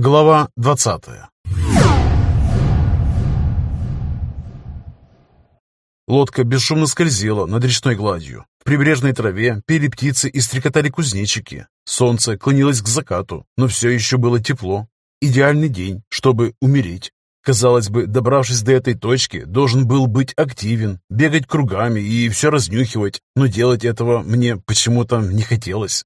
Глава 20 Лодка бесшумно скользила над речной гладью. В прибрежной траве пели птицы и стрекотали кузнечики. Солнце клонилось к закату, но все еще было тепло. Идеальный день, чтобы умереть. Казалось бы, добравшись до этой точки, должен был быть активен, бегать кругами и все разнюхивать, но делать этого мне почему-то не хотелось.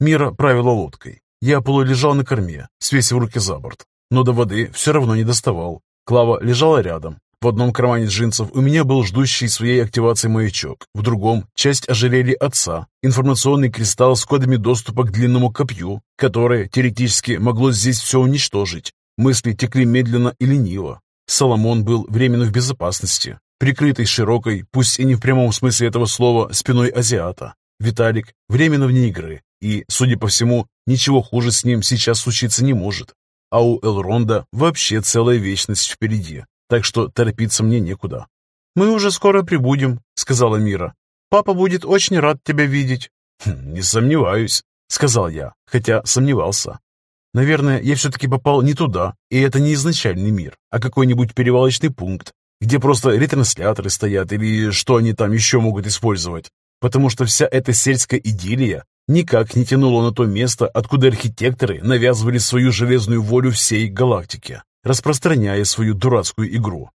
Мира правила лодкой. Я полулежал на корме, свесив руки за борт, но до воды все равно не доставал. Клава лежала рядом. В одном кармане джинсов у меня был ждущий своей активации маячок, в другом — часть ожерелья отца, информационный кристалл с кодами доступа к длинному копью, которое теоретически могло здесь все уничтожить. Мысли текли медленно и лениво. Соломон был временно в безопасности, прикрытый широкой, пусть и не в прямом смысле этого слова, спиной азиата. Виталик временно вне игры, и, судя по всему, ничего хуже с ним сейчас случиться не может. А у Элронда вообще целая вечность впереди, так что торопиться мне некуда. «Мы уже скоро прибудем», — сказала Мира. «Папа будет очень рад тебя видеть». «Хм, «Не сомневаюсь», — сказал я, хотя сомневался. Наверное, я все-таки попал не туда, и это не изначальный мир, а какой-нибудь перевалочный пункт, где просто ретрансляторы стоят или что они там еще могут использовать, потому что вся эта сельская идиллия никак не тянуло на то место, откуда архитекторы навязывали свою железную волю всей галактике, распространяя свою дурацкую игру.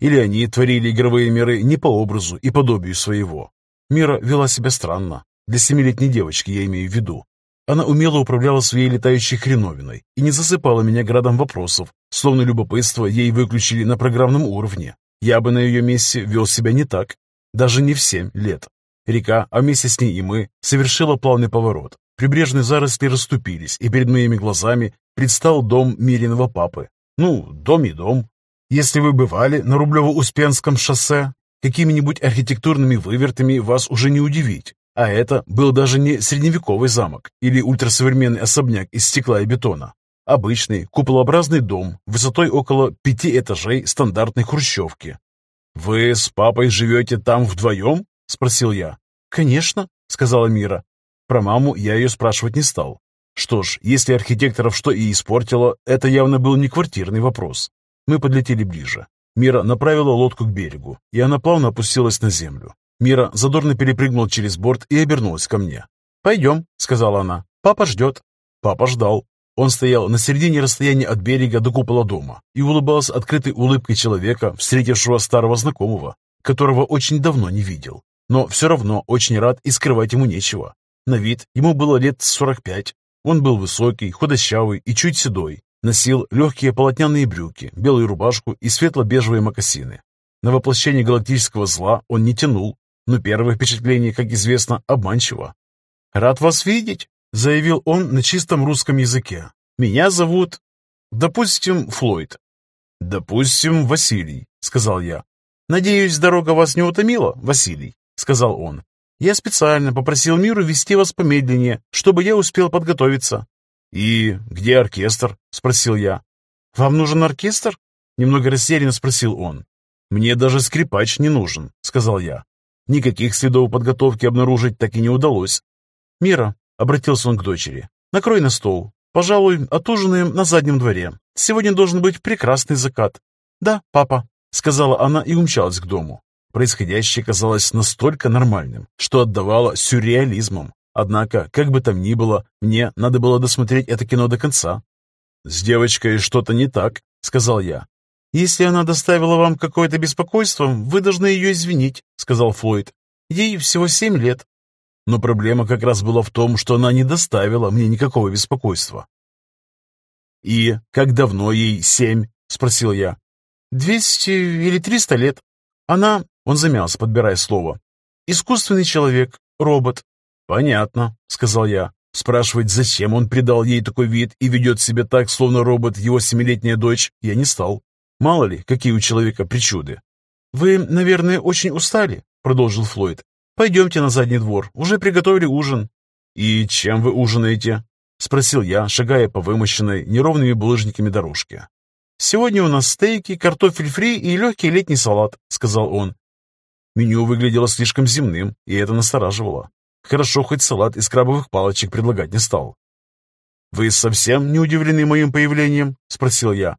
Или они творили игровые миры не по образу и подобию своего. Мира вела себя странно. Для семилетней девочки я имею в виду. Она умело управляла своей летающей хреновиной и не засыпала меня градом вопросов, словно любопытство ей выключили на программном уровне. Я бы на ее месте вел себя не так, даже не в семь лет. Река, а вместе с ней и мы, совершила плавный поворот. Прибрежные заросли расступились, и перед моими глазами предстал дом Мириного папы. Ну, дом и дом. Если вы бывали на Рублево-Успенском шоссе, какими-нибудь архитектурными вывертами вас уже не удивить. А это был даже не средневековый замок или ультрасовременный особняк из стекла и бетона. Обычный куполообразный дом высотой около пяти этажей стандартной хрущевки. «Вы с папой живете там вдвоем?» — спросил я. «Конечно», — сказала Мира. Про маму я ее спрашивать не стал. Что ж, если архитекторов что и испортило, это явно был не квартирный вопрос. Мы подлетели ближе. Мира направила лодку к берегу, и она плавно опустилась на землю. Мира задорно перепрыгнула через борт и обернулась ко мне. «Пойдем», — сказала она. «Папа ждет». Папа ждал. Он стоял на середине расстояния от берега до купола дома и улыбался открытой улыбкой человека, встретившего старого знакомого, которого очень давно не видел но все равно очень рад и скрывать ему нечего. На вид ему было лет 45. Он был высокий, худощавый и чуть седой. Носил легкие полотняные брюки, белую рубашку и светло-бежевые мокасины. На воплощение галактического зла он не тянул, но первое впечатление, как известно, обманчиво. «Рад вас видеть», — заявил он на чистом русском языке. «Меня зовут, допустим, Флойд». «Допустим, Василий», — сказал я. «Надеюсь, дорога вас не утомила, Василий?» — сказал он. «Я специально попросил Миру вести вас помедленнее, чтобы я успел подготовиться». «И где оркестр?» — спросил я. «Вам нужен оркестр?» — немного растерянно спросил он. «Мне даже скрипач не нужен», — сказал я. Никаких следов подготовки обнаружить так и не удалось. «Мира», — обратился он к дочери, — «накрой на стол. Пожалуй, отужинаем на заднем дворе. Сегодня должен быть прекрасный закат». «Да, папа», — сказала она и умчалась к дому. Происходящее казалось настолько нормальным, что отдавало сюрреализмом. Однако, как бы там ни было, мне надо было досмотреть это кино до конца. «С девочкой что-то не так», — сказал я. «Если она доставила вам какое-то беспокойство, вы должны ее извинить», — сказал Флойд. «Ей всего семь лет». Но проблема как раз была в том, что она не доставила мне никакого беспокойства. «И как давно ей семь?» — спросил я. «Двести или триста лет. Она он замялся, подбирая слово. «Искусственный человек, робот». «Понятно», — сказал я. Спрашивать, зачем он придал ей такой вид и ведет себя так, словно робот его семилетняя дочь, я не стал. Мало ли, какие у человека причуды. «Вы, наверное, очень устали», — продолжил Флойд. «Пойдемте на задний двор, уже приготовили ужин». «И чем вы ужинаете?» — спросил я, шагая по вымощенной неровными булыжниками дорожке. «Сегодня у нас стейки, картофель фри и легкий летний салат», — сказал он. Меню выглядело слишком земным, и это настораживало. Хорошо, хоть салат из крабовых палочек предлагать не стал. «Вы совсем не удивлены моим появлением?» — спросил я.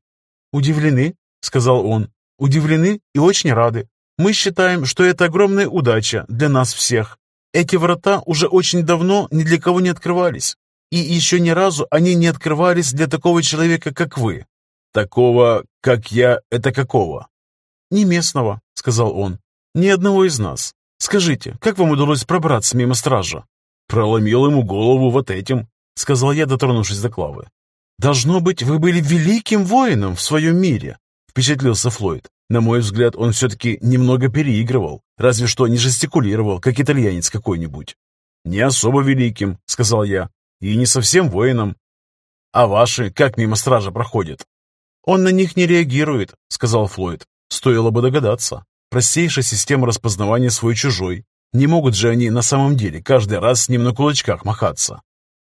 «Удивлены?» — сказал он. «Удивлены и очень рады. Мы считаем, что это огромная удача для нас всех. Эти врата уже очень давно ни для кого не открывались. И еще ни разу они не открывались для такого человека, как вы. Такого, как я, это какого? Не местного, сказал он. Ни одного из нас. Скажите, как вам удалось пробраться мимо стража? Проломил ему голову вот этим, сказал я, дотронувшись до Клавы. Должно быть, вы были великим воином в своем мире, впечатлился Флойд. На мой взгляд, он все-таки немного переигрывал, разве что не жестикулировал, как итальянец какой-нибудь. «Не особо великим», — сказал я, — «и не совсем воином». «А ваши как мимо стража проходят?» «Он на них не реагирует», — сказал Флойд. «Стоило бы догадаться. Простейшая система распознавания свой-чужой. Не могут же они на самом деле каждый раз с ним на кулачках махаться.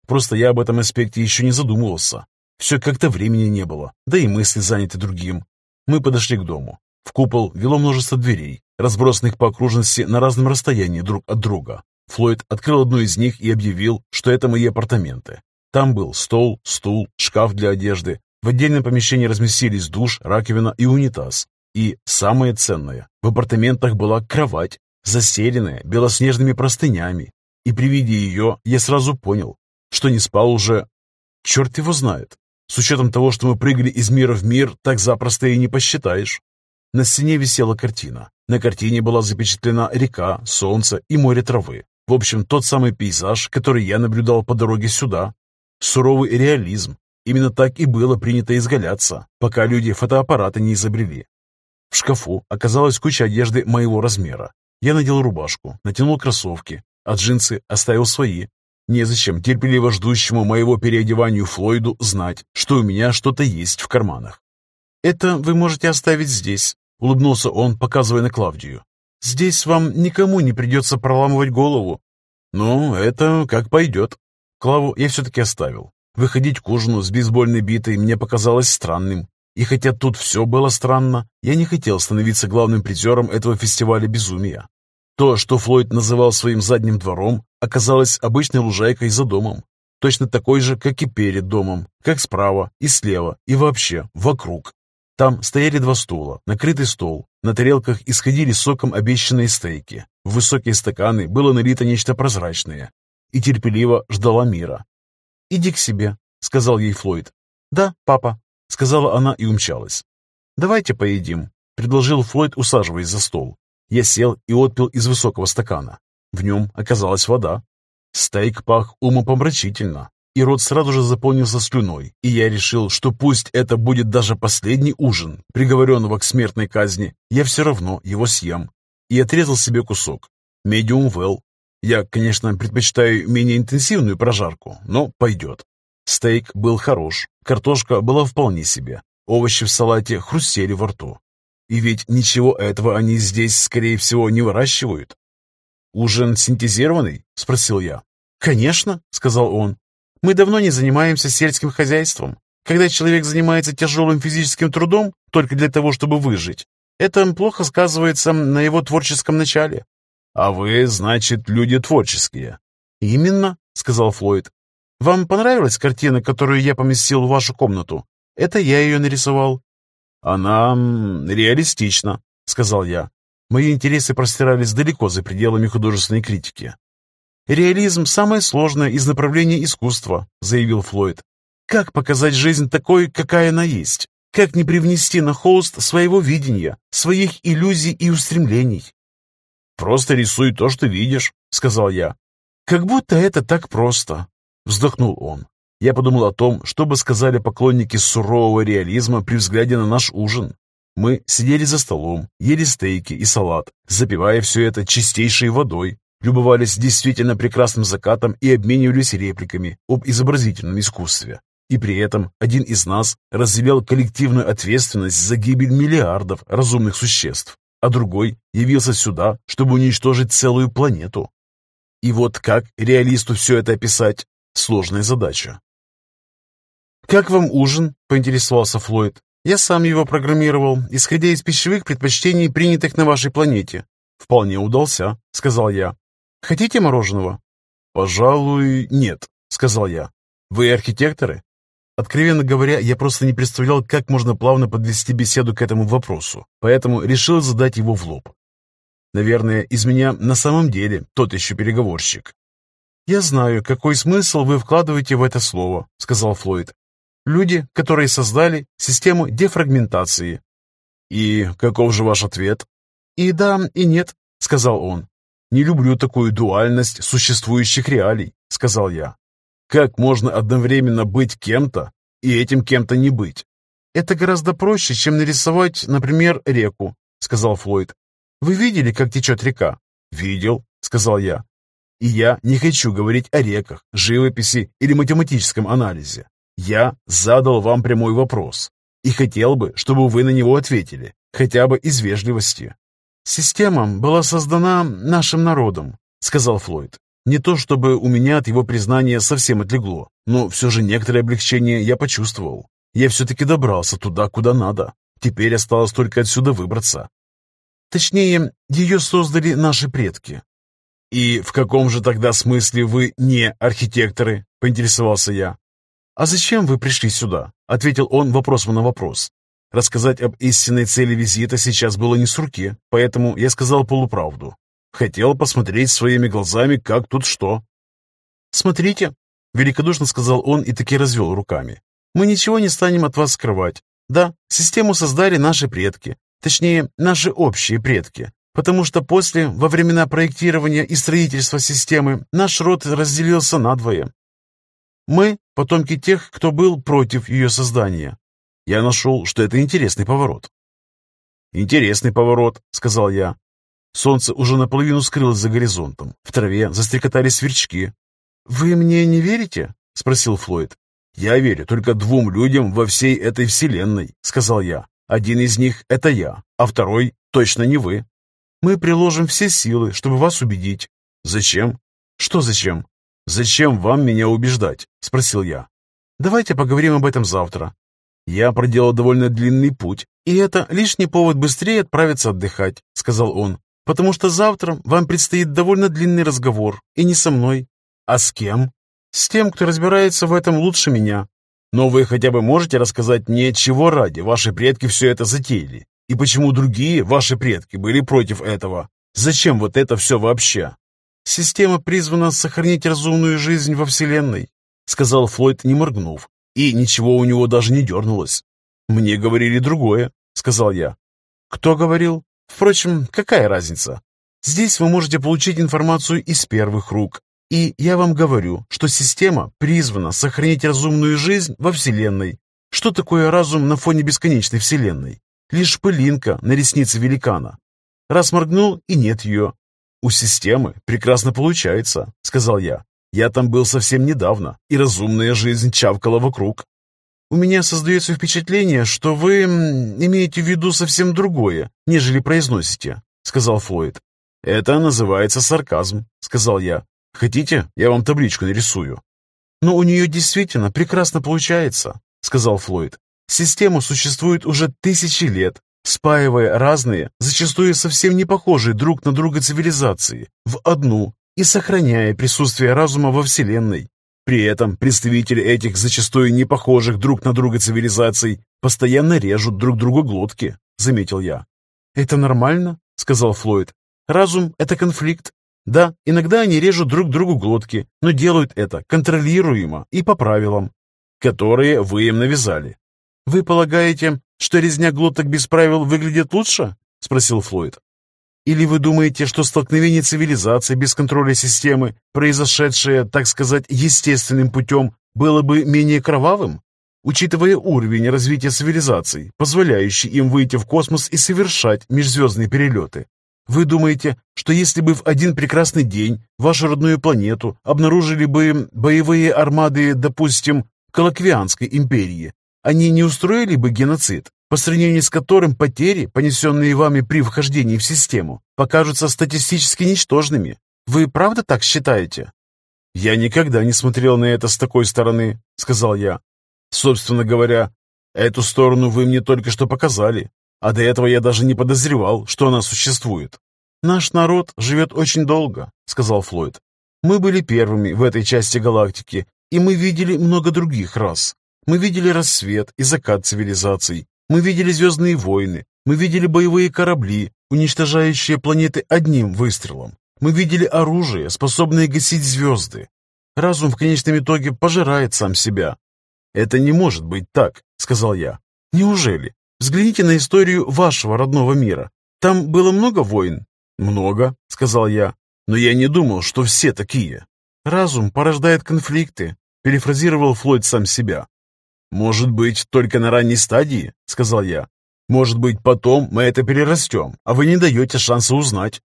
Просто я об этом аспекте еще не задумывался. Все как-то времени не было, да и мысли заняты другим. Мы подошли к дому. В купол вело множество дверей, разбросанных по окружности на разном расстоянии друг от друга. Флойд открыл одну из них и объявил, что это мои апартаменты. Там был стол, стул, шкаф для одежды. В отдельном помещении разместились душ, раковина и унитаз. И самое ценное, в апартаментах была кровать, застеленная белоснежными простынями. И при виде ее я сразу понял, что не спал уже... Черт его знает. С учетом того, что мы прыгали из мира в мир, так запросто и не посчитаешь. На стене висела картина. На картине была запечатлена река, солнце и море травы. В общем, тот самый пейзаж, который я наблюдал по дороге сюда. Суровый реализм. Именно так и было принято изгаляться, пока люди фотоаппараты не изобрели. В шкафу оказалась куча одежды моего размера. Я надел рубашку, натянул кроссовки, а джинсы оставил свои, Незачем терпеливо ждущему моего переодеванию Флойду знать, что у меня что-то есть в карманах. «Это вы можете оставить здесь», — улыбнулся он, показывая на Клавдию. «Здесь вам никому не придется проламывать голову». «Ну, это как пойдет». Клаву я все-таки оставил. Выходить к ужину с бейсбольной битой мне показалось странным. И хотя тут все было странно, я не хотел становиться главным призером этого фестиваля безумия. То, что Флойд называл своим задним двором, оказалось обычной лужайкой за домом, точно такой же, как и перед домом, как справа и слева, и вообще вокруг. Там стояли два стула, накрытый стол, на тарелках исходили соком обещанные стейки, в высокие стаканы было налито нечто прозрачное, и терпеливо ждала мира. «Иди к себе», — сказал ей Флойд. «Да, папа», — сказала она и умчалась. «Давайте поедим», — предложил Флойд, усаживаясь за стол. Я сел и отпил из высокого стакана. В нем оказалась вода. Стейк пах умопомрачительно, и рот сразу же заполнился слюной, и я решил, что пусть это будет даже последний ужин, приговоренного к смертной казни, я все равно его съем. И отрезал себе кусок. Medium well. Я, конечно, предпочитаю менее интенсивную прожарку, но пойдет. Стейк был хорош, картошка была вполне себе, овощи в салате хрустели во рту. И ведь ничего этого они здесь, скорее всего, не выращивают. «Ужин синтезированный?» – спросил я. «Конечно», – сказал он. «Мы давно не занимаемся сельским хозяйством. Когда человек занимается тяжелым физическим трудом только для того, чтобы выжить, это плохо сказывается на его творческом начале». «А вы, значит, люди творческие?» «Именно», — сказал Флойд. «Вам понравилась картина, которую я поместил в вашу комнату? Это я ее нарисовал. «Она реалистична», — сказал я. Мои интересы простирались далеко за пределами художественной критики. «Реализм – самое сложное из направлений искусства», – заявил Флойд. «Как показать жизнь такой, какая она есть? Как не привнести на холст своего видения, своих иллюзий и устремлений?» «Просто рисуй то, что видишь», — сказал я. «Как будто это так просто», — вздохнул он. Я подумал о том, что бы сказали поклонники сурового реализма при взгляде на наш ужин. Мы сидели за столом, ели стейки и салат, запивая все это чистейшей водой, любовались действительно прекрасным закатом и обменивались репликами об изобразительном искусстве. И при этом один из нас разделял коллективную ответственность за гибель миллиардов разумных существ, а другой явился сюда, чтобы уничтожить целую планету. И вот как реалисту все это описать? Сложная задача. «Как вам ужин?» – поинтересовался Флойд. «Я сам его программировал, исходя из пищевых предпочтений, принятых на вашей планете». «Вполне удался», – сказал я. «Хотите мороженого?» «Пожалуй, нет», – сказал я. Вы архитекторы? Откровенно говоря, я просто не представлял, как можно плавно подвести беседу к этому вопросу, поэтому решил задать его в лоб. Наверное, из меня на самом деле тот еще переговорщик. «Я знаю, какой смысл вы вкладываете в это слово», — сказал Флойд. «Люди, которые создали систему дефрагментации». «И каков же ваш ответ?» «И да, и нет», — сказал он. «Не люблю такую дуальность существующих реалий», — сказал я. «Как можно одновременно быть кем-то и этим кем-то не быть?» «Это гораздо проще, чем нарисовать, например, реку», — сказал Флойд. «Вы видели, как течет река?» «Видел», — сказал я. «И я не хочу говорить о реках, живописи или математическом анализе. Я задал вам прямой вопрос и хотел бы, чтобы вы на него ответили, хотя бы из вежливости». «Система была создана нашим народом», — сказал Флойд. «Не то чтобы у меня от его признания совсем отлегло, но все же некоторое облегчение я почувствовал. Я все-таки добрался туда, куда надо. Теперь осталось только отсюда выбраться. Точнее, ее создали наши предки. «И в каком же тогда смысле вы не архитекторы?» – поинтересовался я. «А зачем вы пришли сюда?» – ответил он вопросом на вопрос. Рассказать об истинной цели визита сейчас было не с руки, поэтому я сказал полуправду. Хотел посмотреть своими глазами, как тут что. «Смотрите», — великодушно сказал он и таки развел руками. «Мы ничего не станем от вас скрывать. Да, систему создали наши предки, Точнее, наши общие предки. Потому что после, во времена проектирования и строительства системы, наш род разделился надвое. Мы – потомки тех, кто был против ее создания. Я нашел, что это интересный поворот. «Интересный поворот», — сказал я. Солнце уже наполовину скрылось за горизонтом. В траве застрекотали сверчки. «Вы мне не верите?» — спросил Флойд. «Я верю только двум людям во всей этой вселенной», — сказал я. Один из них — это я, а второй — точно не вы. Мы приложим все силы, чтобы вас убедить. Зачем? Что зачем? Зачем вам меня убеждать? Спросил я. Давайте поговорим об этом завтра. Я проделал довольно длинный путь, и это лишний повод быстрее отправиться отдыхать, сказал он, потому что завтра вам предстоит довольно длинный разговор, и не со мной. А с кем? С тем, кто разбирается в этом лучше меня. Но вы хотя бы можете рассказать мне, чего ради ваши предки все это затеяли? И почему другие ваши предки были против этого? Зачем вот это все вообще? Система призвана сохранить разумную жизнь во Вселенной, сказал Флойд, не моргнув, и ничего у него даже не дернулось. Мне говорили другое, сказал я. Кто говорил? Впрочем, какая разница? Здесь вы можете получить информацию из первых рук, и я вам говорю, что система призвана сохранить разумную жизнь во Вселенной. Что такое разум на фоне бесконечной Вселенной? Лишь пылинка на реснице великана. Раз моргнул, и нет ее. У системы прекрасно получается, сказал я. Я там был совсем недавно, и разумная жизнь чавкала вокруг. У меня создается впечатление, что вы имеете в виду совсем другое, нежели произносите, сказал Флойд. Это называется сарказм, сказал я. Хотите, я вам табличку нарисую?» «Но у нее действительно прекрасно получается», — сказал Флойд. «Система существует уже тысячи лет, спаивая разные, зачастую совсем не похожие друг на друга цивилизации, в одну и сохраняя присутствие разума во Вселенной. При этом представители этих зачастую не похожих друг на друга цивилизаций постоянно режут друг другу глотки», — заметил я. «Это нормально?» — сказал Флойд. «Разум — это конфликт, да, иногда они режут друг другу глотки, но делают это контролируемо и по правилам, которые вы им навязали. «Вы полагаете, что резня глоток без правил выглядит лучше?» — спросил Флойд. «Или вы думаете, что столкновение цивилизации без контроля системы, произошедшее, так сказать, естественным путем, было бы менее кровавым? Учитывая уровень развития цивилизаций, позволяющий им выйти в космос и совершать межзвездные перелеты, вы думаете, что если бы в один прекрасный день вашу родную планету обнаружили бы боевые армады, допустим, Колоквианской империи, они не устроили бы геноцид, по сравнению с которым потери, понесенные вами при вхождении в систему, покажутся статистически ничтожными? Вы правда так считаете? «Я никогда не смотрел на это с такой стороны», — сказал я. «Собственно говоря, эту сторону вы мне только что показали. А до этого я даже не подозревал, что она существует. «Наш народ живет очень долго», — сказал Флойд. «Мы были первыми в этой части галактики И мы видели много других рас. Мы видели рассвет и закат цивилизаций. Мы видели звездные войны. Мы видели боевые корабли, уничтожающие планеты одним выстрелом. Мы видели оружие, способное гасить звезды. Разум в конечном итоге пожирает сам себя. «Это не может быть так», — сказал я. «Неужели? Взгляните на историю вашего родного мира. Там было много войн?» «Много», — сказал я. «Но я не думал, что все такие». «Разум порождает конфликты», — перефразировал Флойд сам себя. «Может быть, только на ранней стадии?» — сказал я. «Может быть, потом мы это перерастем, а вы не даете шанса узнать».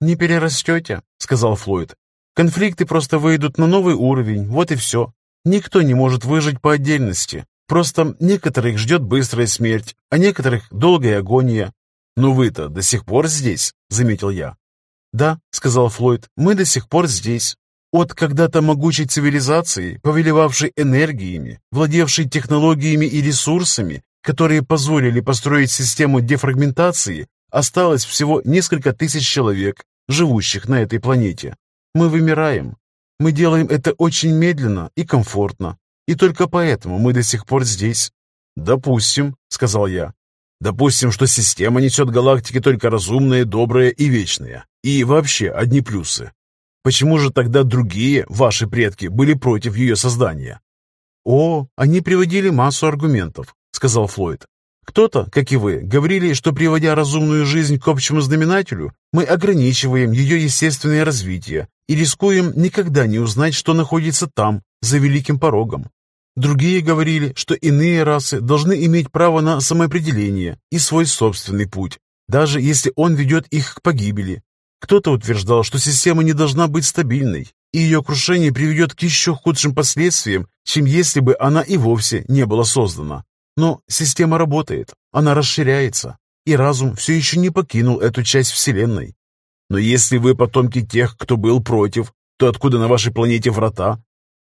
«Не перерастете», — сказал Флойд. «Конфликты просто выйдут на новый уровень, вот и все. Никто не может выжить по отдельности. Просто некоторых ждет быстрая смерть, а некоторых долгая агония. «Но вы-то до сих пор здесь», — заметил я. «Да», — сказал Флойд, — «мы до сих пор здесь. От когда-то могучей цивилизации, повелевавшей энергиями, владевшей технологиями и ресурсами, которые позволили построить систему дефрагментации, осталось всего несколько тысяч человек, живущих на этой планете. Мы вымираем. Мы делаем это очень медленно и комфортно, и только поэтому мы до сих пор здесь. «Допустим», — сказал я. «Допустим, что система несет галактике только разумные, добрые и вечные. И вообще одни плюсы. Почему же тогда другие, ваши предки, были против ее создания?» «О, они приводили массу аргументов», — сказал Флойд. «Кто-то, как и вы, говорили, что приводя разумную жизнь к общему знаменателю, мы ограничиваем ее естественное развитие и рискуем никогда не узнать, что находится там, за великим порогом. Другие говорили, что иные расы должны иметь право на самоопределение и свой собственный путь, даже если он ведет их к погибели. Кто-то утверждал, что система не должна быть стабильной, и ее крушение приведет к еще худшим последствиям, чем если бы она и вовсе не была создана. Но система работает, она расширяется, и разум все еще не покинул эту часть Вселенной. Но если вы потомки тех, кто был против, то откуда на вашей планете врата?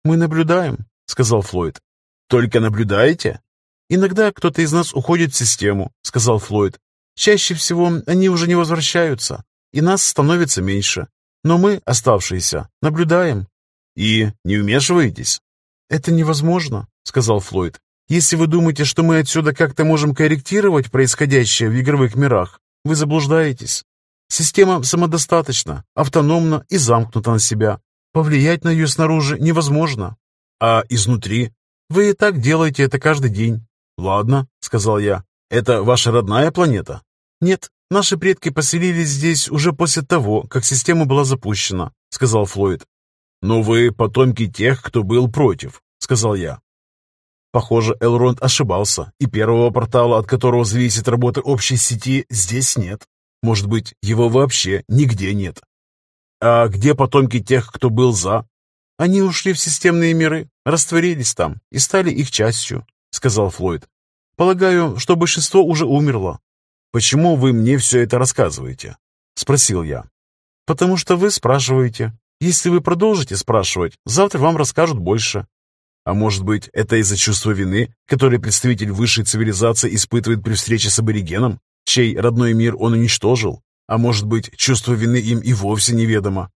Мы наблюдаем, — сказал Флойд. «Только наблюдаете?» «Иногда кто-то из нас уходит в систему», — сказал Флойд. «Чаще всего они уже не возвращаются, и нас становится меньше. Но мы, оставшиеся, наблюдаем». «И не вмешиваетесь?» «Это невозможно», — сказал Флойд. «Если вы думаете, что мы отсюда как-то можем корректировать происходящее в игровых мирах, вы заблуждаетесь. Система самодостаточна, автономна и замкнута на себя. Повлиять на ее снаружи невозможно. А изнутри? Вы и так делаете это каждый день. Ладно, сказал я. Это ваша родная планета? Нет, наши предки поселились здесь уже после того, как система была запущена, сказал Флойд. Но вы потомки тех, кто был против, сказал я. Похоже, Элронд ошибался, и первого портала, от которого зависит работа общей сети, здесь нет. Может быть, его вообще нигде нет. А где потомки тех, кто был за? Они ушли в системные миры, растворились там и стали их частью, сказал Флойд. Полагаю, что большинство уже умерло. Почему вы мне все это рассказываете? Спросил я. Потому что вы спрашиваете. Если вы продолжите спрашивать, завтра вам расскажут больше. А может быть, это из-за чувства вины, которое представитель высшей цивилизации испытывает при встрече с аборигеном, чей родной мир он уничтожил? А может быть, чувство вины им и вовсе неведомо,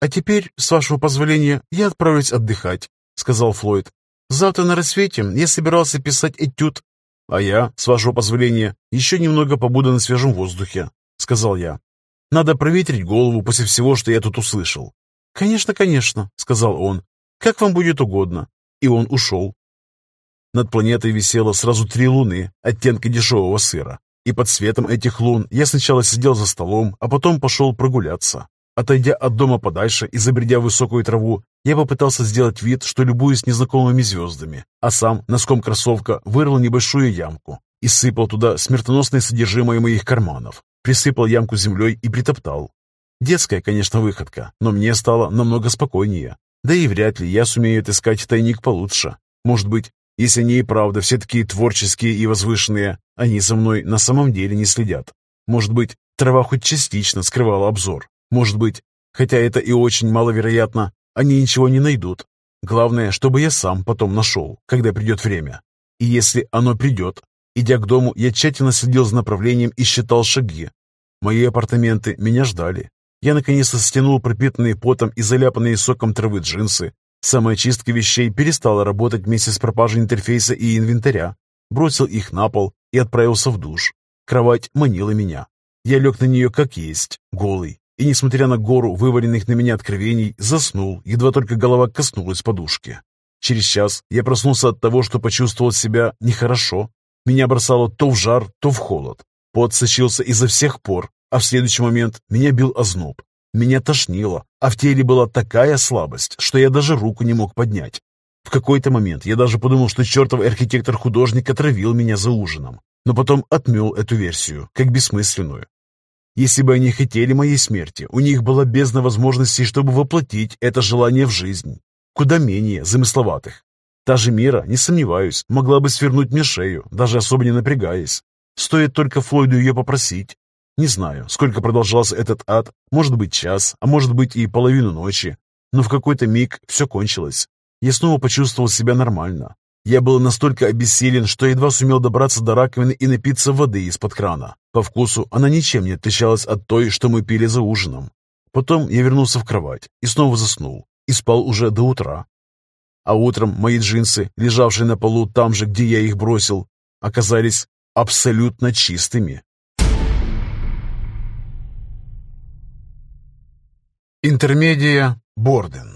«А теперь, с вашего позволения, я отправлюсь отдыхать», — сказал Флойд. «Завтра на рассвете я собирался писать этюд». «А я, с вашего позволения, еще немного побуду на свежем воздухе», — сказал я. «Надо проветрить голову после всего, что я тут услышал». «Конечно, конечно», — сказал он. «Как вам будет угодно». И он ушел. Над планетой висело сразу три луны оттенка дешевого сыра. И под светом этих лун я сначала сидел за столом, а потом пошел прогуляться. Отойдя от дома подальше и забредя в высокую траву, я попытался сделать вид, что любуюсь незнакомыми звездами, а сам носком кроссовка вырыл небольшую ямку и сыпал туда смертоносное содержимое моих карманов, присыпал ямку землей и притоптал. Детская, конечно, выходка, но мне стало намного спокойнее. Да и вряд ли я сумею отыскать тайник получше. Может быть, если они и правда все такие творческие и возвышенные, они за мной на самом деле не следят. Может быть, трава хоть частично скрывала обзор, может быть, хотя это и очень маловероятно, они ничего не найдут. Главное, чтобы я сам потом нашел, когда придет время. И если оно придет, идя к дому, я тщательно следил за направлением и считал шаги. Мои апартаменты меня ждали. Я наконец-то стянул пропитанные потом и заляпанные соком травы джинсы, Самоочистка вещей перестала работать вместе с пропажей интерфейса и инвентаря. Бросил их на пол и отправился в душ. Кровать манила меня. Я лег на нее как есть, голый, и, несмотря на гору вываленных на меня откровений, заснул, едва только голова коснулась подушки. Через час я проснулся от того, что почувствовал себя нехорошо. Меня бросало то в жар, то в холод. Пот сочился изо всех пор, а в следующий момент меня бил озноб. Меня тошнило, а в теле была такая слабость, что я даже руку не мог поднять. В какой-то момент я даже подумал, что чертов архитектор-художник отравил меня за ужином, но потом отмел эту версию, как бессмысленную. Если бы они хотели моей смерти, у них была бездна возможностей, чтобы воплотить это желание в жизнь, куда менее замысловатых. Та же Мира, не сомневаюсь, могла бы свернуть мне шею, даже особо не напрягаясь. Стоит только Флойду ее попросить. Не знаю, сколько продолжался этот ад, может быть час, а может быть и половину ночи, но в какой-то миг все кончилось. Я снова почувствовал себя нормально. Я был настолько обессилен, что едва сумел добраться до раковины и напиться воды из-под крана. По вкусу она ничем не отличалась от той, что мы пили за ужином. Потом я вернулся в кровать и снова заснул, и спал уже до утра. А утром мои джинсы, лежавшие на полу там же, где я их бросил, оказались абсолютно чистыми. Интермедия Борден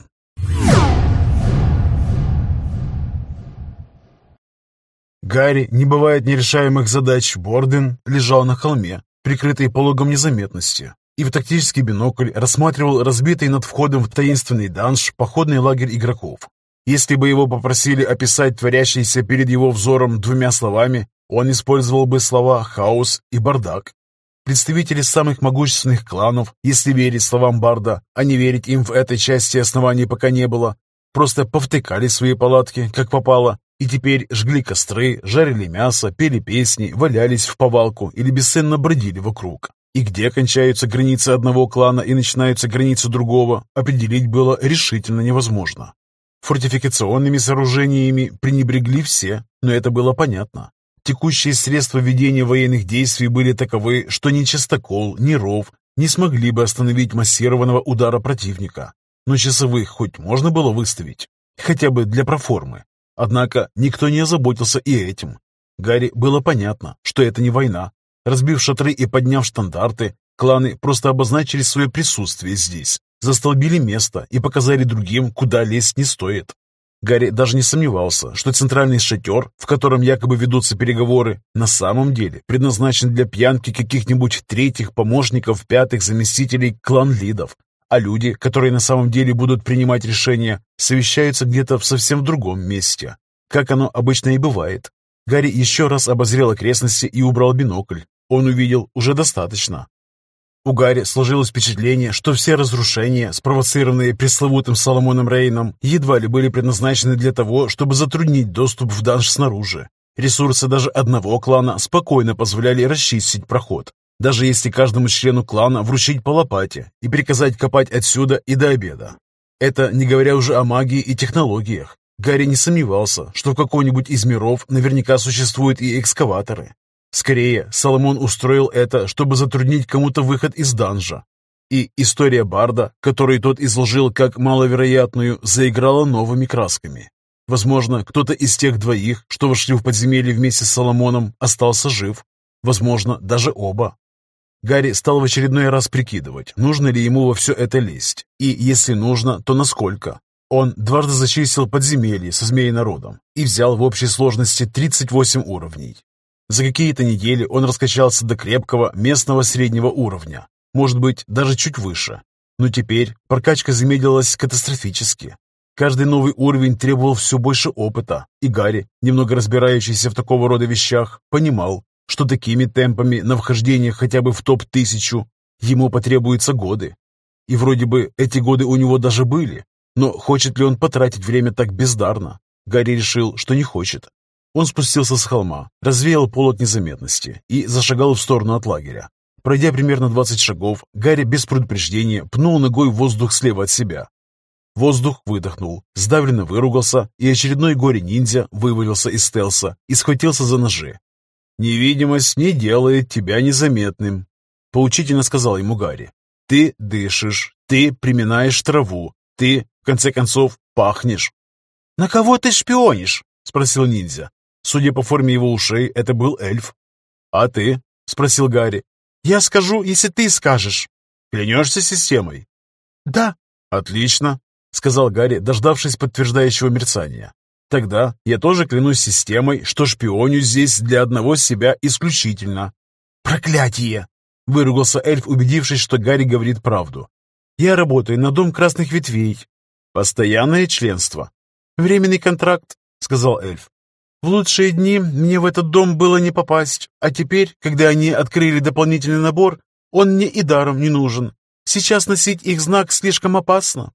Гарри, не бывает нерешаемых задач, Борден лежал на холме, прикрытый пологом незаметности, и в тактический бинокль рассматривал разбитый над входом в таинственный данж походный лагерь игроков. Если бы его попросили описать творящийся перед его взором двумя словами, он использовал бы слова «хаос» и «бардак». Представители самых могущественных кланов, если верить словам Барда, а не верить им в этой части оснований пока не было, просто повтыкали свои палатки, как попало, и теперь жгли костры, жарили мясо, пели песни, валялись в повалку или бесценно бродили вокруг. И где кончаются границы одного клана и начинаются границы другого, определить было решительно невозможно. Фортификационными сооружениями пренебрегли все, но это было понятно. Текущие средства ведения военных действий были таковы, что ни частокол, ни ров не смогли бы остановить массированного удара противника. Но часовых хоть можно было выставить, хотя бы для проформы. Однако никто не озаботился и этим. Гарри было понятно, что это не война. Разбив шатры и подняв штандарты, кланы просто обозначили свое присутствие здесь, застолбили место и показали другим, куда лезть не стоит. Гарри даже не сомневался, что центральный шатер, в котором якобы ведутся переговоры, на самом деле предназначен для пьянки каких-нибудь третьих помощников, пятых заместителей клан-лидов, а люди, которые на самом деле будут принимать решения, совещаются где-то в совсем другом месте, как оно обычно и бывает. Гарри еще раз обозрел окрестности и убрал бинокль. Он увидел уже достаточно. У Гарри сложилось впечатление, что все разрушения, спровоцированные пресловутым Соломоном Рейном, едва ли были предназначены для того, чтобы затруднить доступ в данж снаружи. Ресурсы даже одного клана спокойно позволяли расчистить проход даже если каждому члену клана вручить по лопате и приказать копать отсюда и до обеда. Это не говоря уже о магии и технологиях. Гарри не сомневался, что в каком-нибудь из миров наверняка существуют и экскаваторы. Скорее, Соломон устроил это, чтобы затруднить кому-то выход из данжа. И история Барда, которую тот изложил как маловероятную, заиграла новыми красками. Возможно, кто-то из тех двоих, что вошли в подземелье вместе с Соломоном, остался жив. Возможно, даже оба. Гарри стал в очередной раз прикидывать, нужно ли ему во все это лезть, и, если нужно, то насколько. Он дважды зачистил подземелье со змеей народом и взял в общей сложности 38 уровней. За какие-то недели он раскачался до крепкого местного среднего уровня, может быть, даже чуть выше. Но теперь прокачка замедлилась катастрофически. Каждый новый уровень требовал все больше опыта, и Гарри, немного разбирающийся в такого рода вещах, понимал, что такими темпами на вхождение хотя бы в топ-1000 ему потребуются годы. И вроде бы эти годы у него даже были, но хочет ли он потратить время так бездарно? Гарри решил, что не хочет. Он спустился с холма, развеял полок незаметности и зашагал в сторону от лагеря. Пройдя примерно 20 шагов, Гарри без предупреждения пнул ногой воздух слева от себя. Воздух выдохнул, сдавленно выругался, и очередной горе-ниндзя вывалился из стелса и схватился за ножи. «Невидимость не делает тебя незаметным», — поучительно сказал ему Гарри. «Ты дышишь, ты приминаешь траву, Ты, в конце концов, пахнешь. «На кого ты шпионишь?» — спросил ниндзя. Судя по форме его ушей, это был эльф. «А ты?» — спросил Гарри. «Я скажу, если ты скажешь». «Клянешься системой?» «Да». «Отлично», — сказал Гарри, дождавшись подтверждающего мерцания. «Тогда я тоже клянусь системой, что шпионю здесь для одного себя исключительно». «Проклятие!» — выругался эльф, убедившись, что Гарри говорит правду. «Я работаю на Дом Красных Ветвей». «Постоянное членство?» «Временный контракт», — сказал эльф. «В лучшие дни мне в этот дом было не попасть, а теперь, когда они открыли дополнительный набор, он мне и даром не нужен. Сейчас носить их знак слишком опасно».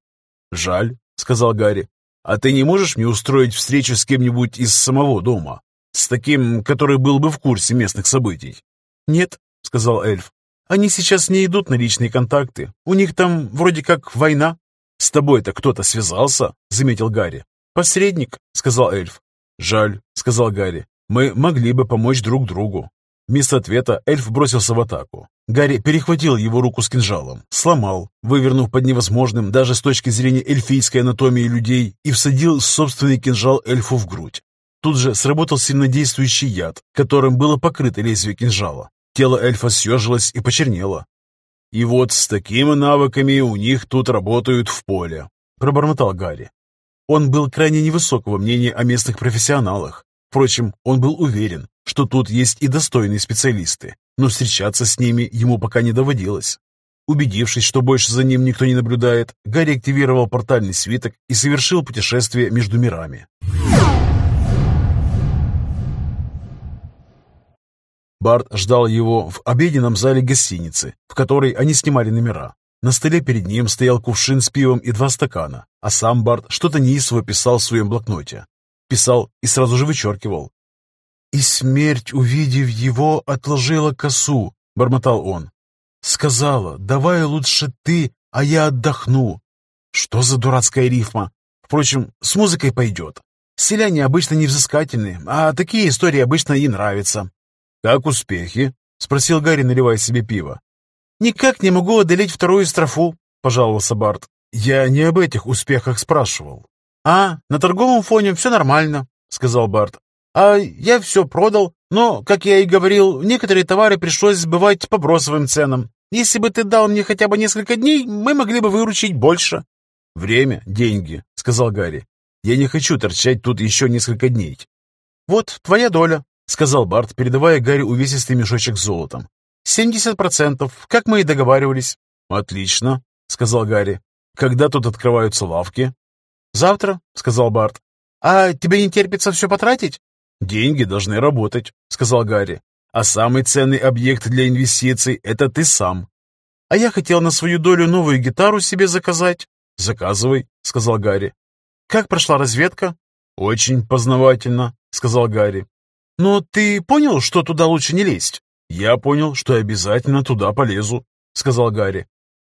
«Жаль», — сказал Гарри. «А ты не можешь мне устроить встречу с кем-нибудь из самого дома? С таким, который был бы в курсе местных событий?» «Нет», — сказал эльф. «Они сейчас не идут на личные контакты. У них там вроде как война». «С тобой-то кто-то связался?» — заметил Гарри. «Посредник», — сказал эльф. «Жаль», — сказал Гарри. «Мы могли бы помочь друг другу». Вместо ответа эльф бросился в атаку. Гарри перехватил его руку с кинжалом, сломал, вывернув под невозможным даже с точки зрения эльфийской анатомии людей и всадил собственный кинжал эльфу в грудь. Тут же сработал сильнодействующий яд, которым было покрыто лезвие кинжала. Тело эльфа съежилось и почернело. «И вот с такими навыками у них тут работают в поле», — пробормотал Гарри. Он был крайне невысокого мнения о местных профессионалах. Впрочем, он был уверен, что тут есть и достойные специалисты, но встречаться с ними ему пока не доводилось. Убедившись, что больше за ним никто не наблюдает, Гарри активировал портальный свиток и совершил путешествие между мирами. Барт ждал его в обеденном зале гостиницы, в которой они снимали номера. На столе перед ним стоял кувшин с пивом и два стакана, а сам Барт что-то неистово писал в своем блокноте. Писал и сразу же вычеркивал. «И смерть, увидев его, отложила косу», — бормотал он. «Сказала, давай лучше ты, а я отдохну». Что за дурацкая рифма? Впрочем, с музыкой пойдет. Селяне обычно невзыскательны, а такие истории обычно и нравятся. «Как успехи?» — спросил Гарри, наливая себе пиво. «Никак не могу одолеть вторую строфу», — пожаловался Барт. «Я не об этих успехах спрашивал». «А, на торговом фоне все нормально», — сказал Барт. «А я все продал, но, как я и говорил, некоторые товары пришлось сбывать по бросовым ценам. Если бы ты дал мне хотя бы несколько дней, мы могли бы выручить больше». «Время — деньги», — сказал Гарри. «Я не хочу торчать тут еще несколько дней». «Вот твоя доля», — сказал Барт, передавая Гарри увесистый мешочек с золотом. «Семьдесят процентов, как мы и договаривались». «Отлично», — сказал Гарри. «Когда тут открываются лавки?» «Завтра», — сказал Барт. «А тебе не терпится все потратить?» «Деньги должны работать», — сказал Гарри. «А самый ценный объект для инвестиций — это ты сам». «А я хотел на свою долю новую гитару себе заказать». «Заказывай», — сказал Гарри. «Как прошла разведка?» «Очень познавательно», — сказал Гарри. «Но ты понял, что туда лучше не лезть?» «Я понял, что обязательно туда полезу», — сказал Гарри.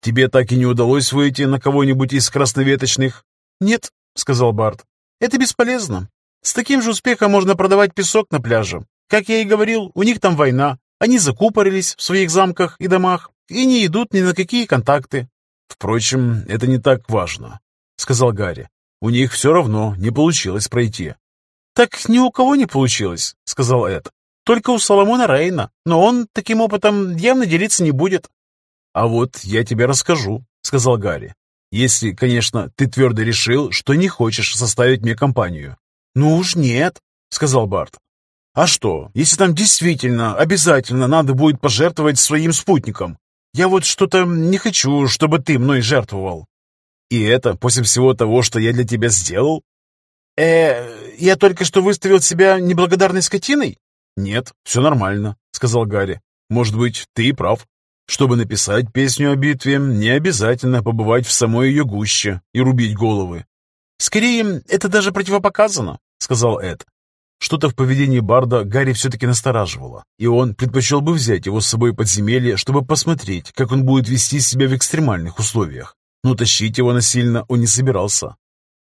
«Тебе так и не удалось выйти на кого-нибудь из красноветочных?» «Нет», — сказал Барт. «Это бесполезно. С таким же успехом можно продавать песок на пляже. Как я и говорил, у них там война. Они закупорились в своих замках и домах и не идут ни на какие контакты». «Впрочем, это не так важно», — сказал Гарри. «У них все равно не получилось пройти». «Так ни у кого не получилось», — сказал Эд. Только у Соломона Рейна, но он таким опытом явно делиться не будет. «А вот я тебе расскажу», — сказал Гарри. «Если, конечно, ты твердо решил, что не хочешь составить мне компанию». «Ну уж нет», — сказал Барт. «А что, если там действительно обязательно надо будет пожертвовать своим спутником? Я вот что-то не хочу, чтобы ты мной жертвовал». «И это после всего того, что я для тебя сделал?» «Э, я только что выставил себя неблагодарной скотиной?» «Нет, все нормально», — сказал Гарри. «Может быть, ты и прав. Чтобы написать песню о битве, не обязательно побывать в самой ее гуще и рубить головы». «Скорее, это даже противопоказано», — сказал Эд. Что-то в поведении Барда Гарри все-таки настораживало, и он предпочел бы взять его с собой в подземелье, чтобы посмотреть, как он будет вести себя в экстремальных условиях. Но тащить его насильно он не собирался.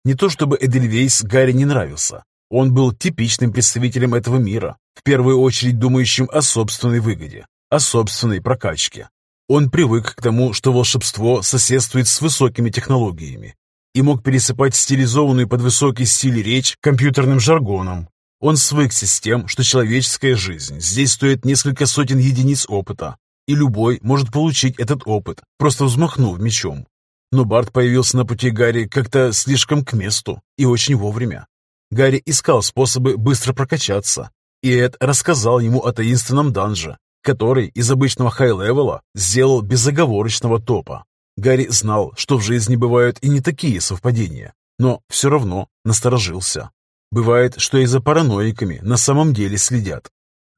Не то чтобы Эдельвейс Гарри не нравился. Он был типичным представителем этого мира, в первую очередь думающим о собственной выгоде, о собственной прокачке. Он привык к тому, что волшебство соседствует с высокими технологиями. И мог пересыпать стилизованную под высокий стиль речь компьютерным жаргоном. Он свыкся с тем, что человеческая жизнь здесь стоит несколько сотен единиц опыта, и любой может получить этот опыт, просто взмахнув мечом. Но Барт появился на пути Гарри как-то слишком к месту и очень вовремя. Гарри искал способы быстро прокачаться, и Эд рассказал ему о таинственном данже, который из обычного хай-левела сделал безоговорочного топа. Гарри знал, что в жизни бывают и не такие совпадения, но все равно насторожился. Бывает, что и за параноиками на самом деле следят.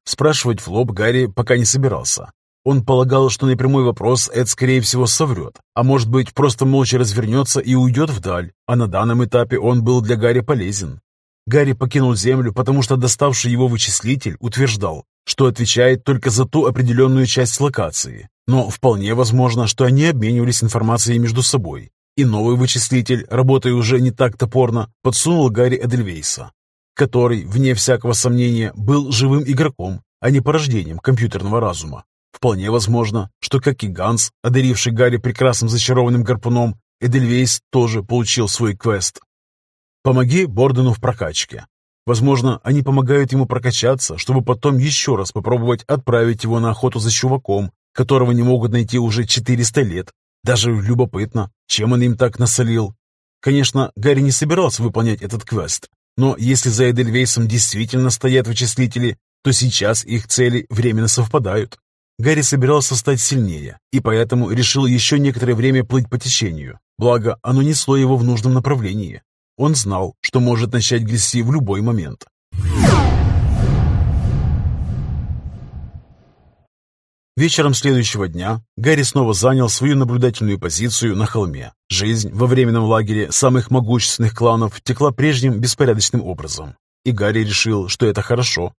Спрашивать в лоб Гарри пока не собирался. Он полагал, что на прямой вопрос Эд, скорее всего, соврет, а может быть, просто молча развернется и уйдет вдаль, а на данном этапе он был для Гарри полезен. Гарри покинул Землю, потому что доставший его вычислитель утверждал, что отвечает только за ту определенную часть локации. Но вполне возможно, что они обменивались информацией между собой. И новый вычислитель, работая уже не так топорно, подсунул Гарри Эдельвейса, который, вне всякого сомнения, был живым игроком, а не порождением компьютерного разума. Вполне возможно, что, как и Ганс, одаривший Гарри прекрасным зачарованным гарпуном, Эдельвейс тоже получил свой квест. Помоги Бордену в прокачке. Возможно, они помогают ему прокачаться, чтобы потом еще раз попробовать отправить его на охоту за чуваком, которого не могут найти уже 400 лет. Даже любопытно, чем он им так насолил. Конечно, Гарри не собирался выполнять этот квест, но если за Эдельвейсом действительно стоят вычислители, то сейчас их цели временно совпадают. Гарри собирался стать сильнее, и поэтому решил еще некоторое время плыть по течению, благо оно несло его в нужном направлении. Он знал, что может начать грести в любой момент. Вечером следующего дня Гарри снова занял свою наблюдательную позицию на холме. Жизнь во временном лагере самых могущественных кланов текла прежним беспорядочным образом. И Гарри решил, что это хорошо.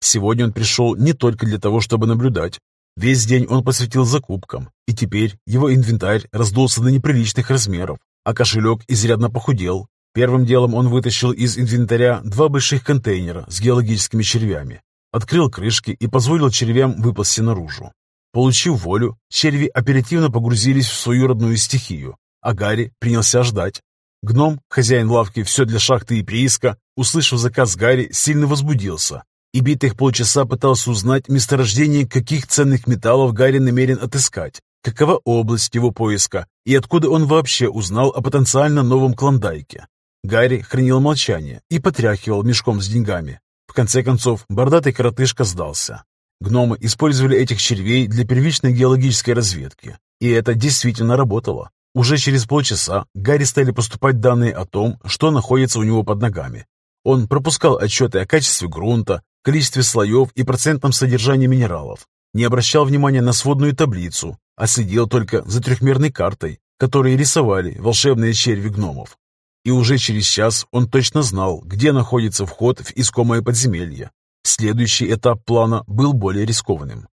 Сегодня он пришел не только для того, чтобы наблюдать. Весь день он посвятил закупкам, и теперь его инвентарь раздулся до неприличных размеров, а кошелек изрядно похудел, Первым делом он вытащил из инвентаря два больших контейнера с геологическими червями, открыл крышки и позволил червям выползти наружу. Получив волю, черви оперативно погрузились в свою родную стихию, а Гарри принялся ждать. Гном, хозяин лавки «Все для шахты и прииска», услышав заказ Гарри, сильно возбудился и битых полчаса пытался узнать месторождение, каких ценных металлов Гарри намерен отыскать, какова область его поиска и откуда он вообще узнал о потенциально новом клондайке. Гарри хранил молчание и потряхивал мешком с деньгами. В конце концов, бордатый коротышка сдался. Гномы использовали этих червей для первичной геологической разведки, и это действительно работало. Уже через полчаса Гарри стали поступать данные о том, что находится у него под ногами. Он пропускал отчеты о качестве грунта, количестве слоев и процентном содержании минералов, не обращал внимания на сводную таблицу, а следил только за трехмерной картой, которой рисовали волшебные черви гномов и уже через час он точно знал, где находится вход в искомое подземелье. Следующий этап плана был более рискованным.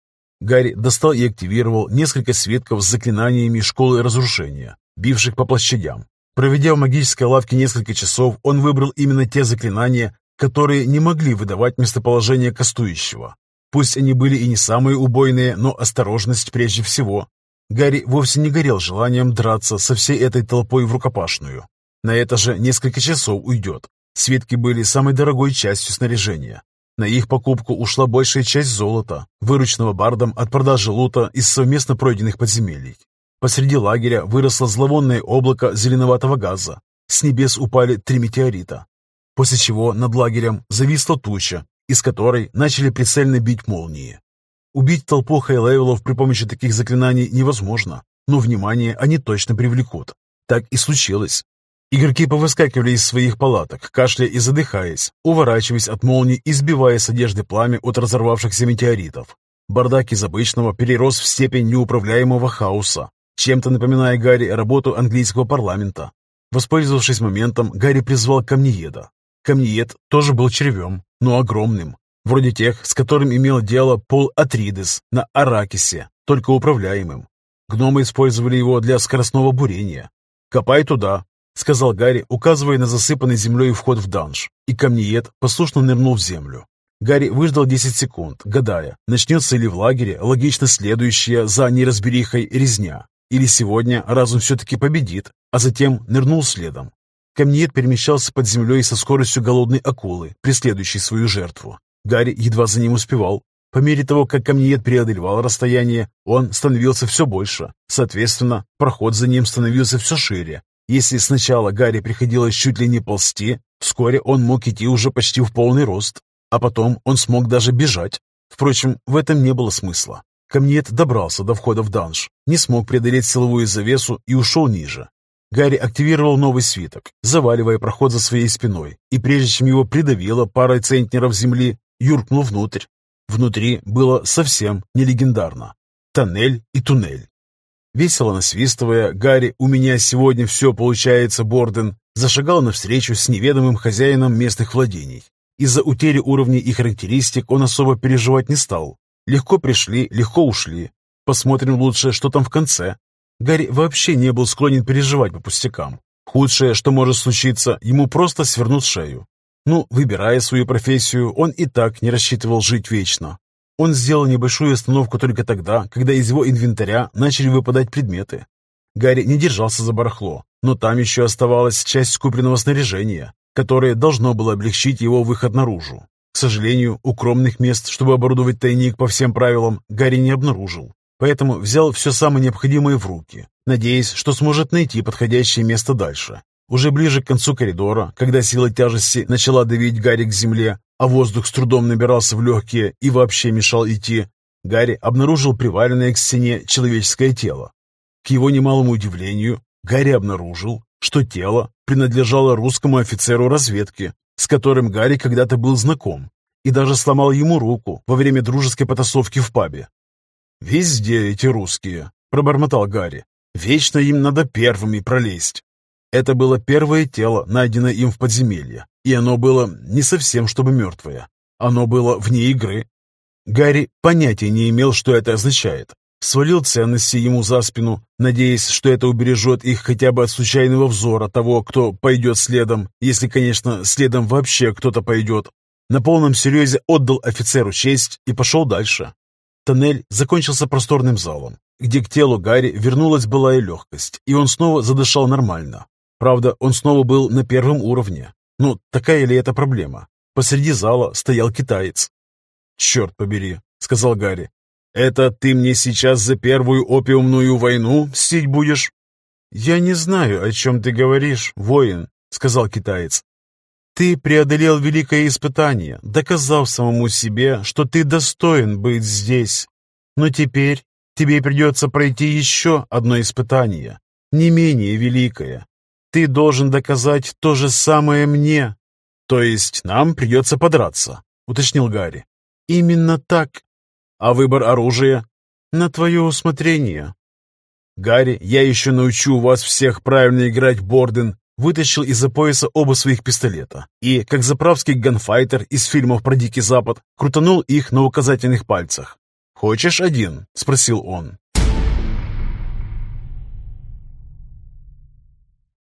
Гарри достал и активировал несколько свитков с заклинаниями школы разрушения, бивших по площадям. Проведя в магической лавке несколько часов, он выбрал именно те заклинания, которые не могли выдавать местоположение кастующего. Пусть они были и не самые убойные, но осторожность прежде всего. Гарри вовсе не горел желанием драться со всей этой толпой в рукопашную. На это же несколько часов уйдет. Свитки были самой дорогой частью снаряжения. На их покупку ушла большая часть золота, вырученного бардом от продажи лута из совместно пройденных подземелий. Посреди лагеря выросло зловонное облако зеленоватого газа. С небес упали три метеорита. После чего над лагерем зависла туча, из которой начали прицельно бить молнии. Убить толпу хай-левелов при помощи таких заклинаний невозможно, но внимание они точно привлекут. Так и случилось. Игроки повыскакивали из своих палаток, кашляя и задыхаясь, уворачиваясь от молний и сбивая с одежды пламя от разорвавшихся метеоритов. Бардак из обычного перерос в степень неуправляемого хаоса, чем-то напоминая Гарри работу английского парламента. Воспользовавшись моментом, Гарри призвал камнееда. Камнеед тоже был червем, но огромным, вроде тех, с которым имел дело Пол Атридес на Аракисе, только управляемым. Гномы использовали его для скоростного бурения. «Копай туда, сказал Гарри, указывая на засыпанный землей вход в данж, и камнеед послушно нырнул в землю. Гарри выждал 10 секунд, гадая, начнется ли в лагере логично следующая за неразберихой резня, или сегодня разум все-таки победит, а затем нырнул следом. Камниет перемещался под землей со скоростью голодной акулы, преследующей свою жертву. Гарри едва за ним успевал. По мере того, как камниет преодолевал расстояние, он становился все больше. Соответственно, проход за ним становился все шире. Если сначала Гарри приходилось чуть ли не ползти, вскоре он мог идти уже почти в полный рост. А потом он смог даже бежать. Впрочем, в этом не было смысла. Камниет добрался до входа в данж, не смог преодолеть силовую завесу и ушел ниже. Гарри активировал новый свиток, заваливая проход за своей спиной, и прежде чем его придавило парой центнеров земли, юркнул внутрь. Внутри было совсем не легендарно. Тоннель и туннель. Весело насвистывая, Гарри «У меня сегодня все получается, Борден» зашагал навстречу с неведомым хозяином местных владений. Из-за утери уровней и характеристик он особо переживать не стал. Легко пришли, легко ушли. Посмотрим лучше, что там в конце. Гарри вообще не был склонен переживать по пустякам. Худшее, что может случиться, ему просто свернут шею. Ну, выбирая свою профессию, он и так не рассчитывал жить вечно. Он сделал небольшую остановку только тогда, когда из его инвентаря начали выпадать предметы. Гарри не держался за барахло, но там еще оставалась часть купленного снаряжения, которое должно было облегчить его выход наружу. К сожалению, укромных мест, чтобы оборудовать тайник по всем правилам, Гарри не обнаружил, поэтому взял все самое необходимое в руки, надеясь, что сможет найти подходящее место дальше. Уже ближе к концу коридора, когда сила тяжести начала давить Гарри к земле, а воздух с трудом набирался в легкие и вообще мешал идти, Гарри обнаружил приваленное к стене человеческое тело. К его немалому удивлению, Гарри обнаружил, что тело принадлежало русскому офицеру разведки, с которым Гарри когда-то был знаком, и даже сломал ему руку во время дружеской потасовки в пабе. «Везде эти русские», — пробормотал Гарри. «Вечно им надо первыми пролезть». Это было первое тело, найденное им в подземелье, и оно было не совсем чтобы мертвое. Оно было вне игры. Гарри понятия не имел, что это означает. Свалил ценности ему за спину, надеясь, что это убережет их хотя бы от случайного взора того, кто пойдет следом, если, конечно, следом вообще кто-то пойдет. На полном серьезе отдал офицеру честь и пошел дальше. Тоннель закончился просторным залом, где к телу Гарри вернулась былая легкость, и он снова задышал нормально. Правда, он снова был на первом уровне. Ну, такая ли это проблема? Посреди зала стоял китаец. «Черт побери», — сказал Гарри. «Это ты мне сейчас за первую опиумную войну мстить будешь?» «Я не знаю, о чем ты говоришь, воин», — сказал китаец. «Ты преодолел великое испытание, доказав самому себе, что ты достоин быть здесь. Но теперь тебе придется пройти еще одно испытание, не менее великое, ты должен доказать то же самое мне. То есть нам придется подраться, уточнил Гарри. Именно так. А выбор оружия? На твое усмотрение. Гарри, я еще научу вас всех правильно играть Борден, вытащил из-за пояса оба своих пистолета и, как заправский ганфайтер из фильмов про Дикий Запад, крутанул их на указательных пальцах. «Хочешь один?» — спросил он.